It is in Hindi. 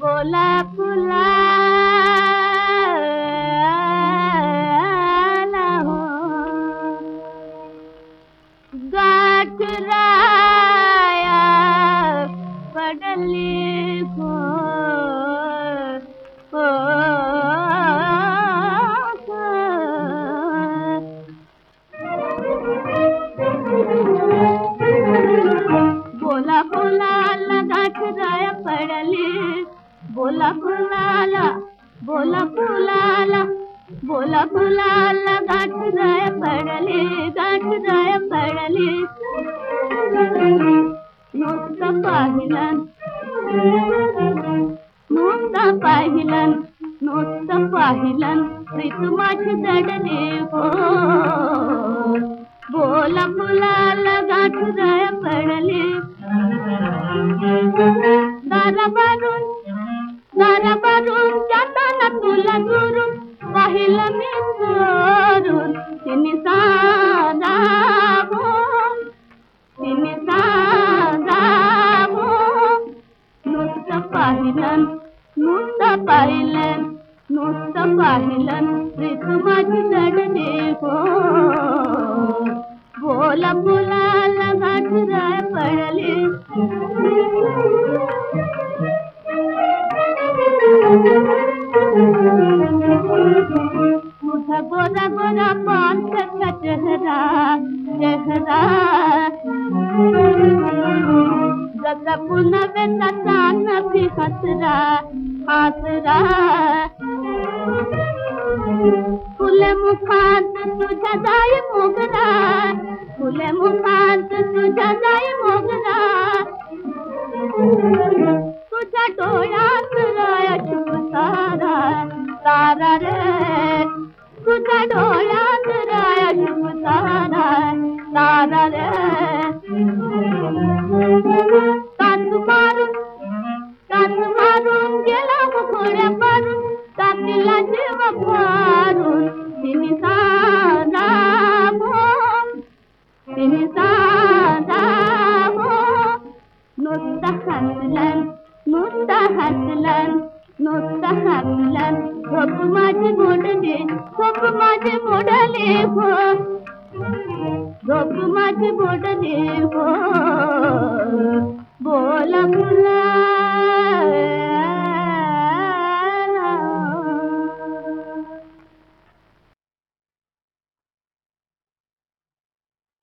बोला फुला पडले. बोला फुलाला बोला फुलाला बोला फुलाला गाठ जाय पडले गाठ जाय पडले. नुसतं पाहिलं नुसतं पाहिलं नुसतं पाहिलं प्रीत माझी दडले हो दारा बारून दारा बारून जाताना तुला दुरून पाहिलं मी चोरून तिने साधावो तिने साधावो नुसतं पाहिलं नुसतं पाहिलं नुसतं पाहिलं प्रीत माझी चढणे हो बोला बोलाला गाठराय पडले गोरा गोरा पान का चेहरा चेहरा पुन्हा वेचा चान भी हसरा हसरा फुले मुखात तुझ्या जाय मोगरा फुले मुखात तुझ्या जाय मोगरा तुझ्या डोळ्यात तुझ्या डोळ्यात राया शुभ तारा तारा रे काच मारून काच मारून गेला घोड्या मारून टाकीला जीव मारून तिने साधा भोम तिने साधा भोम नुसतं हसलन नुसतं हसलन नुसतं हसलन சொப்பு மாற்றி மூடலே சொப்பு மாற்றி மூடலே போ சொப்பு மாற்றி மூடலே போ போல புள்ள